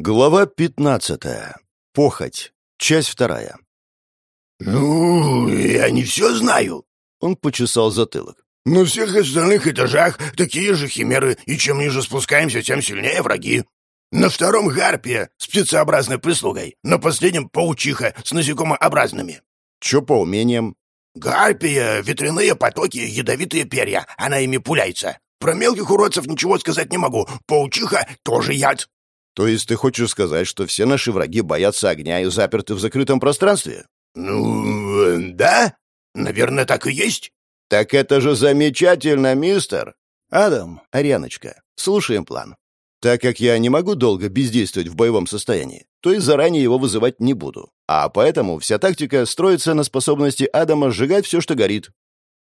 Глава пятнадцатая. Похоть. Часть вторая. «Ну, я не все знаю». Он почесал затылок. «На всех остальных этажах такие же химеры, и чем ниже спускаемся, тем сильнее враги. На втором гарпия с птицеобразной прислугой, на последнем паучиха с насекомообразными». Че по умениям? «Гарпия, ветряные потоки, ядовитые перья, она ими пуляется. Про мелких уродцев ничего сказать не могу, паучиха тоже яд». То есть ты хочешь сказать, что все наши враги боятся огня и заперты в закрытом пространстве? «Ну, э, да, наверное, так и есть». Так это же замечательно, мистер. Адам, Арианочка, слушаем план. Так как я не могу долго бездействовать в боевом состоянии, то и заранее его вызывать не буду. А поэтому вся тактика строится на способности Адама сжигать все, что горит.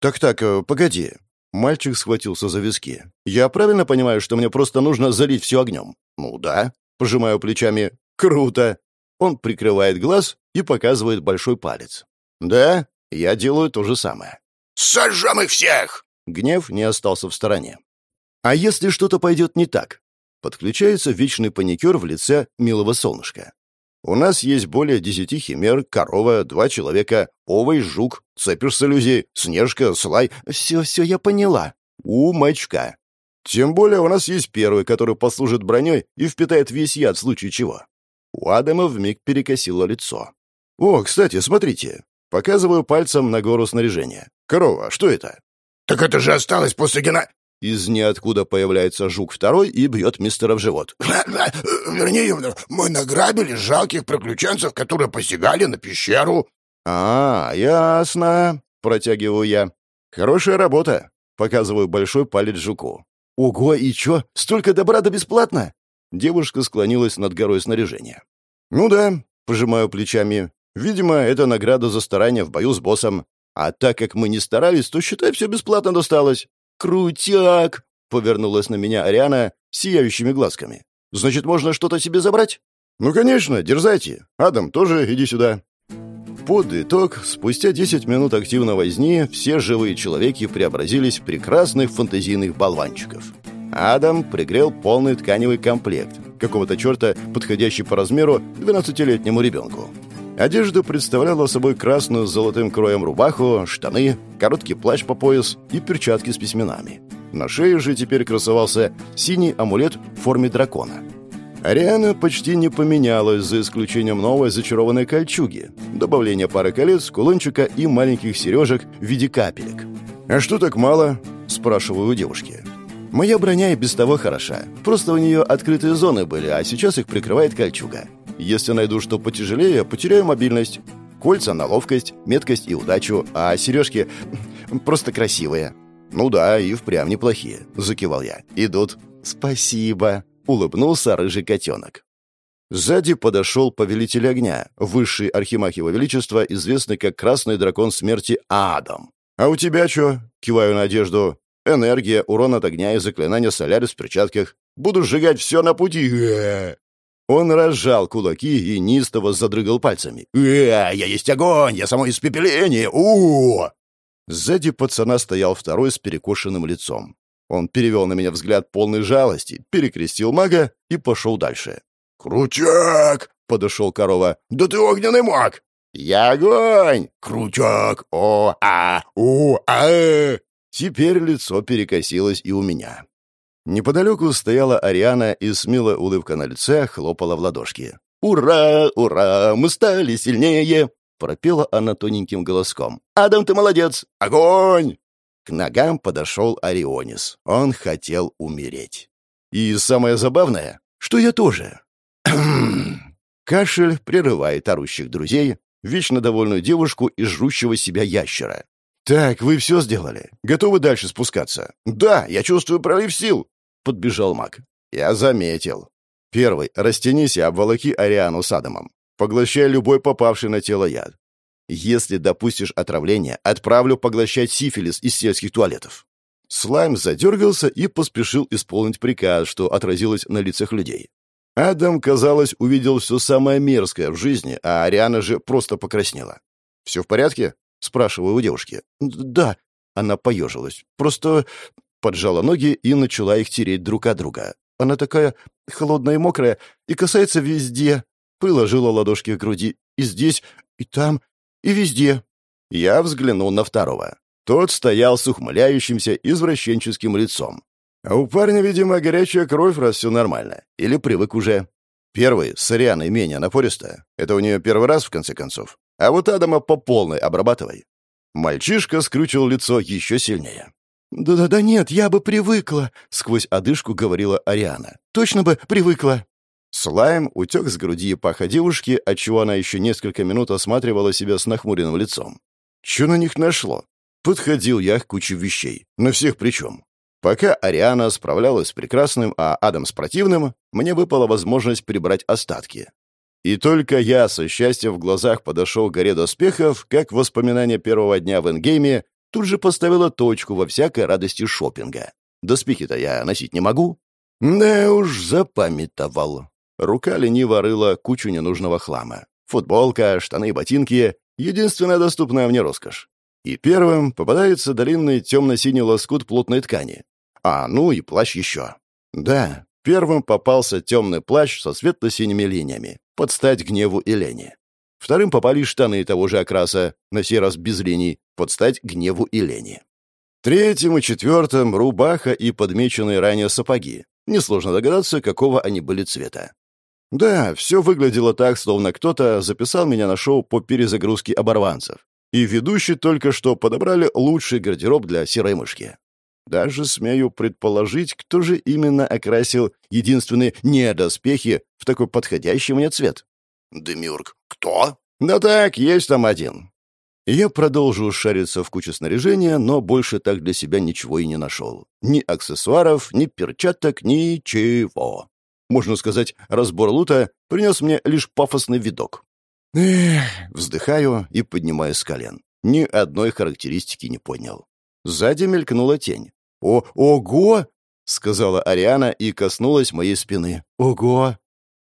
Так-так, э, погоди. Мальчик схватился за виски. Я правильно понимаю, что мне просто нужно залить все огнем? Ну да. Пожимаю плечами. Круто. Он прикрывает глаз и показывает большой палец. Да, я делаю то же самое. «Сожжем их всех!» Гнев не остался в стороне. А если что-то пойдет не так? Подключается вечный паникер в лице милого солнышка. У нас есть более десяти химер, корова, два человека, овой, жук, цепиш с иллюзией, снежка, слай. Все-все я поняла. Умочка. Тем более у нас есть первый, который послужит броней и впитает весь яд в случае чего. У Адама вмиг перекосило лицо. «О, кстати, смотрите». Показываю пальцем на гору снаряжения. «Корова, что это?» «Так это же осталось после гена...» Из ниоткуда появляется жук второй и бьет мистера в живот. «Вернее, мы награбили жалких приключенцев, которые посягали на пещеру». «А, ясно», — протягиваю я. «Хорошая работа», — показываю большой палец жуку. «Ого, и чё? Столько добра да бесплатно?» Девушка склонилась над горой снаряжения. «Ну да», — пожимаю плечами. «Видимо, это награда за старание в бою с боссом. А так как мы не старались, то, считай, все бесплатно досталось». «Крутяк!» — повернулась на меня Ариана сияющими глазками. «Значит, можно что-то себе забрать?» «Ну, конечно, дерзайте. Адам, тоже иди сюда». Под итог, спустя 10 минут активной возни, все живые человеки преобразились в прекрасных фантазийных болванчиков. Адам пригрел полный тканевый комплект, какого-то черта, подходящий по размеру 12-летнему ребенку. Одежда представляла собой красную с золотым кроем рубаху, штаны, короткий плащ по пояс и перчатки с письменами. На шее же теперь красовался синий амулет в форме дракона. Ариана почти не поменялась, за исключением новой зачарованной кольчуги, добавления пары колец, кулончика и маленьких сережек в виде капелек. «А что так мало?» – спрашиваю у девушки. Моя броня и без того хороша. Просто у нее открытые зоны были, а сейчас их прикрывает кольчуга. Если найду что потяжелее, потеряю мобильность. Кольца на ловкость, меткость и удачу, а сережки просто красивые. Ну да, и впрямь неплохие, закивал я. Идут. Спасибо, улыбнулся рыжий котенок. Сзади подошел повелитель огня, высший архимаг его величества, известный как красный дракон смерти Адам. «А у тебя что?» — киваю на одежду. Энергия, урон от огня и заклинания солярис в перчатках. Буду сжигать все на пути. Он разжал кулаки и неистово задрыгал пальцами. «Э, я есть огонь! Я само испепеление! -у Сзади пацана стоял второй с перекошенным лицом. Он перевел на меня взгляд полной жалости, перекрестил мага и пошел дальше. «Крутяк!» — подошел корова. «Да ты огненный маг!» «Я огонь!» «Крутяк! О-а-у-а!» Теперь лицо перекосилось и у меня. Неподалеку стояла Ариана и с милой улыбкой на лице хлопала в ладошки. «Ура! Ура! Мы стали сильнее!» — пропела она тоненьким голоском. «Адам, ты молодец! Огонь!» К ногам подошел Орионис. Он хотел умереть. И самое забавное, что я тоже. Кашель прерывает орущих друзей, вечно довольную девушку и жрущего себя ящера. «Так, вы все сделали? Готовы дальше спускаться?» «Да, я чувствую прорыв сил!» — подбежал маг. «Я заметил. Первый, растянись и обволоки Ариану с Адамом. Поглощай любой попавший на тело яд. Если допустишь отравление, отправлю поглощать сифилис из сельских туалетов». Слайм задергался и поспешил исполнить приказ, что отразилось на лицах людей. Адам, казалось, увидел все самое мерзкое в жизни, а Ариана же просто покраснела. «Все в порядке?» Спрашиваю у девушки. «Да». Она поежилась. Просто поджала ноги и начала их тереть друг от друга. Она такая холодная и мокрая и касается везде. Приложила ладошки к груди. И здесь, и там, и везде. Я взглянул на второго. Тот стоял с ухмыляющимся извращенческим лицом. А у парня, видимо, горячая кровь, раз все нормально. Или привык уже. Первый, с Арианой, менее напористо. Это у нее первый раз, в конце концов. А вот Адама по полной обрабатывай. Мальчишка скрючил лицо еще сильнее. «Да-да-да нет, я бы привыкла», — сквозь одышку говорила Ариана. «Точно бы привыкла». Слайм утек с груди и паха девушки, отчего она еще несколько минут осматривала себя с нахмуренным лицом. Че на них нашло? Подходил я к куче вещей. На всех причем. Пока Ариана справлялась с прекрасным, а Адам с противным, мне выпала возможность прибрать остатки. И только я со счастьем в глазах подошел к горе доспехов, как воспоминание первого дня в энгейме тут же поставило точку во всякой радости шопинга. Доспехи-то я носить не могу. Да уж, запамятовал. Рука лениво рыла кучу ненужного хлама. Футболка, штаны и ботинки — единственная доступная мне роскошь. И первым попадается длинный темно-синий лоскут плотной ткани. А, ну и плащ еще. Да, первым попался темный плащ со светло-синими линиями под стать гневу и лени. Вторым попали штаны того же окраса, на сей раз без линий, под стать гневу и лени. Третьим и четвертым — рубаха и подмеченные ранее сапоги. Несложно догадаться, какого они были цвета. Да, все выглядело так, словно кто-то записал меня на шоу по перезагрузке оборванцев. И ведущие только что подобрали лучший гардероб для серой мышки. Даже смею предположить, кто же именно окрасил единственные недоспехи в такой подходящий мне цвет. Демюрк, кто? Да так, есть там один. Я продолжил шариться в куче снаряжения, но больше так для себя ничего и не нашел. Ни аксессуаров, ни перчаток, ничего. Можно сказать, разбор лута принес мне лишь пафосный видок. Эх, вздыхаю и поднимаю с колен. Ни одной характеристики не понял. Сзади мелькнула тень. «О, ого!» — сказала Ариана и коснулась моей спины. «Ого!»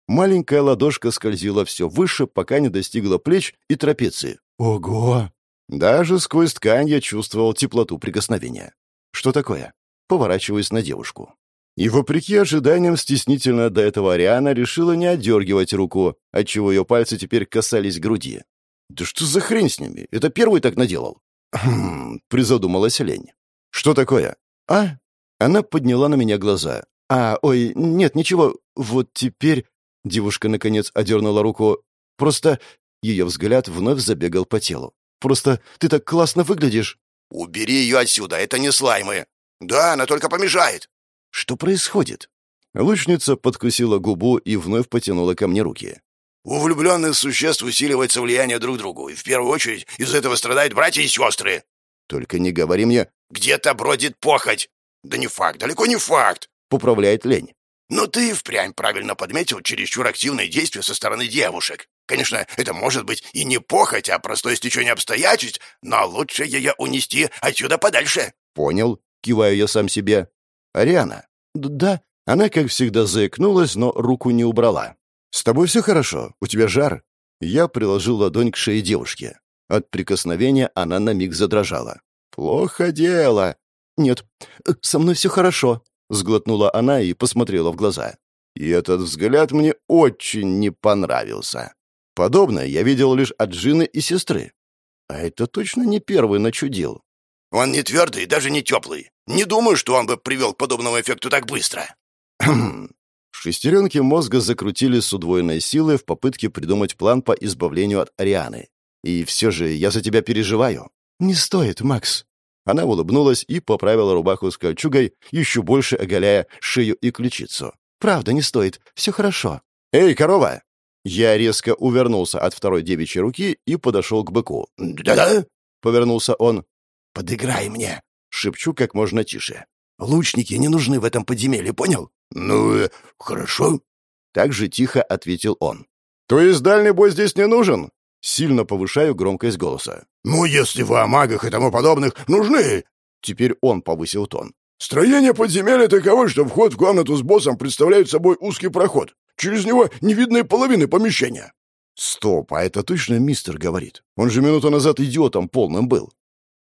Маленькая ладошка скользила все выше, пока не достигла плеч и трапеции. «Ого!» Даже сквозь ткань я чувствовал теплоту прикосновения. «Что такое?» Поворачиваясь на девушку. И, вопреки ожиданиям, стеснительно до этого Ариана решила не отдергивать руку, отчего ее пальцы теперь касались груди. «Да что за хрень с ними? Это первый так наделал?» «Хм...» — призадумалась лень. «Что такое?» «А?» Она подняла на меня глаза. «А, ой, нет, ничего. Вот теперь...» Девушка, наконец, одернула руку. «Просто...» Ее взгляд вновь забегал по телу. «Просто ты так классно выглядишь!» «Убери ее отсюда, это не слаймы!» «Да, она только помешает!» «Что происходит?» Лучница подкусила губу и вновь потянула ко мне руки. «У влюбленных существ усиливается влияние друг другу, и в первую очередь из этого страдают братья и сестры!» «Только не говори мне...» «Где-то бродит похоть!» «Да не факт, далеко не факт!» — поправляет лень. «Но ты впрямь правильно подметил чересчур активные действия со стороны девушек. Конечно, это может быть и не похоть, а простое стечение обстоятельств, но лучше ее унести отсюда подальше». «Понял», — киваю я сам себе. «Ариана?» «Да». Она, как всегда, заикнулась, но руку не убрала. «С тобой все хорошо? У тебя жар?» Я приложил ладонь к шее девушки. От прикосновения она на миг задрожала. «Плохо дело». «Нет, со мной все хорошо», — сглотнула она и посмотрела в глаза. И этот взгляд мне очень не понравился. Подобное я видел лишь от Джины и сестры. А это точно не первый начудил. «Он не твердый и даже не теплый. Не думаю, что он бы привел к подобному эффекту так быстро». Шестеренки мозга закрутили с удвоенной силой в попытке придумать план по избавлению от Арианы. И все же я за тебя переживаю. Не стоит, Макс. Она улыбнулась и поправила рубаху с кольчугой, еще больше оголяя шею и ключицу. «Правда, не стоит. Все хорошо». «Эй, корова!» Я резко увернулся от второй девичьей руки и подошел к быку. «Да-да?» — повернулся он. «Подыграй мне!» — шепчу как можно тише. «Лучники не нужны в этом подземелье, понял?» «Ну, э, хорошо». Так же тихо ответил он. «То есть дальний бой здесь не нужен?» Сильно повышаю громкость голоса. «Ну, если вы о магах и тому подобных нужны...» Теперь он повысил тон. «Строение подземелья таково, что вход в комнату с боссом представляет собой узкий проход. Через него не видно половины помещения». «Стоп, а это точно мистер говорит? Он же минуту назад идиотом полным был».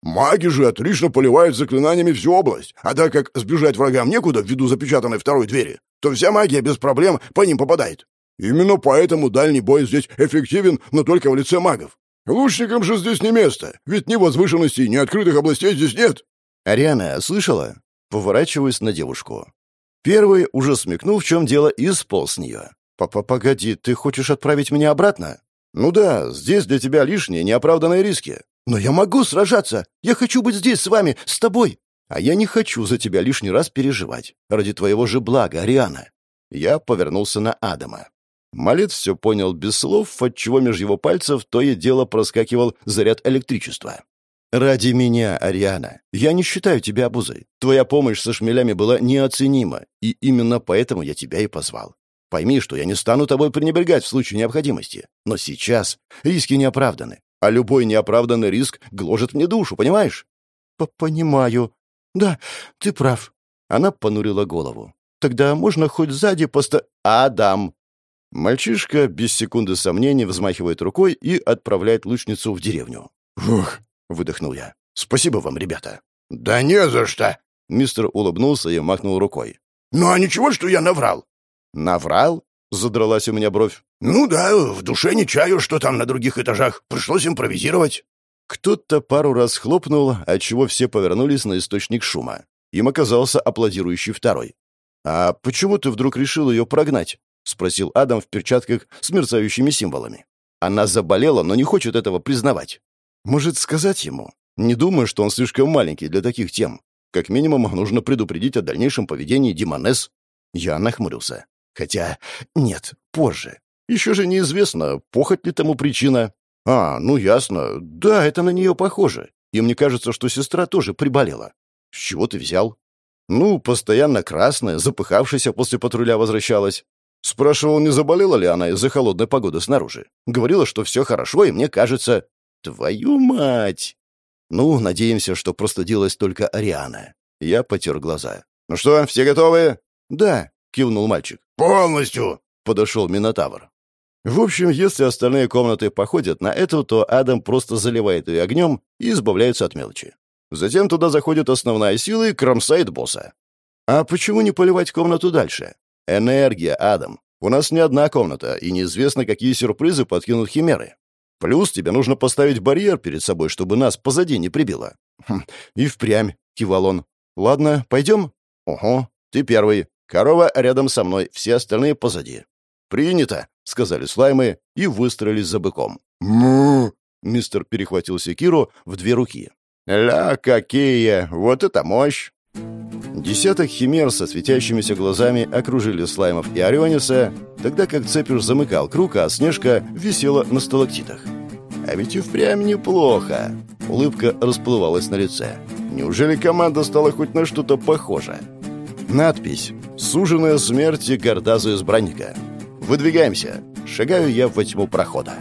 «Маги же отлично поливают заклинаниями всю область, а так как сбежать врагам некуда ввиду запечатанной второй двери, то вся магия без проблем по ним попадает. Именно поэтому дальний бой здесь эффективен, но только в лице магов. Лучникам же здесь не место, ведь ни возвышенностей, ни открытых областей здесь нет. Ариана, слышала? Поворачиваюсь на девушку. Первый, уже смекнул, в чем дело, и сполз с нее. «Папа, погоди, ты хочешь отправить меня обратно?» «Ну да, здесь для тебя лишние, неоправданные риски». «Но я могу сражаться! Я хочу быть здесь с вами, с тобой!» «А я не хочу за тебя лишний раз переживать. Ради твоего же блага, Ариана». Я повернулся на Адама. Малец все понял без слов, отчего меж его пальцев то и дело проскакивал заряд электричества. «Ради меня, Ариана. Я не считаю тебя обузой. Твоя помощь со шмелями была неоценима, и именно поэтому я тебя и позвал. Пойми, что я не стану тобой пренебрегать в случае необходимости. Но сейчас риски не оправданы, а любой неоправданный риск гложет мне душу, понимаешь?» «Понимаю. Да, ты прав». Она понурила голову. «Тогда можно хоть сзади поста...» «Адам!» Мальчишка без секунды сомнений взмахивает рукой и отправляет лучницу в деревню. «Ух!» — выдохнул я. «Спасибо вам, ребята». «Да не за что!» Мистер улыбнулся и махнул рукой. «Ну а ничего, что я наврал?» «Наврал?» — задралась у меня бровь. «Ну да, в душе не чаю, что там на других этажах. Пришлось импровизировать». Кто-то пару раз хлопнул, отчего все повернулись на источник шума. Им оказался аплодирующий второй. «А почему ты вдруг решил ее прогнать?» — спросил Адам в перчатках с мерцающими символами. «Она заболела, но не хочет этого признавать. Может, сказать ему? Не думаю, что он слишком маленький для таких тем. Как минимум, нужно предупредить о дальнейшем поведении Димонес». Я нахмурился. Хотя, нет, позже. Еще же неизвестно, похоть ли тому причина. А, ну ясно. Да, это на нее похоже. И мне кажется, что сестра тоже приболела. С чего ты взял? Ну, постоянно красная, запыхавшаяся после патруля возвращалась. Спрашивал, не заболела ли она из-за холодной погоды снаружи. Говорила, что все хорошо, и мне кажется... Твою мать! Ну, надеемся, что просто делалась только Ариана. Я потер глаза. «Ну что, все готовы?» «Да», — кивнул мальчик. «Полностью!» — подошел Минотавр. В общем, если остальные комнаты походят на эту, то Адам просто заливает ее огнем и избавляется от мелочи. Затем туда заходит основная сила и кромсает босса. А почему не поливать комнату дальше? Энергия, Адам. У нас не одна комната, и неизвестно, какие сюрпризы подкинут химеры. Плюс тебе нужно поставить барьер перед собой, чтобы нас позади не прибило. Хм, и впрямь, кивал он. Ладно, пойдем? Ого, ты первый. Корова рядом со мной, все остальные позади. Принято, сказали слаймы и выстроились за быком. «Му!» — мистер перехватил секиру в две руки. «Ля, какие! Вот это мощь!» Десяток химер со светящимися глазами окружили Слаймов и Ориониса, тогда как Цепюш замыкал круг, а Снежка висела на сталактитах. А ведь и впрямь неплохо. Улыбка расплывалась на лице. Неужели команда стала хоть на что-то похоже? Надпись «Суженая смерти Гордазу избранника». «Выдвигаемся!» Шагаю я во тьму прохода.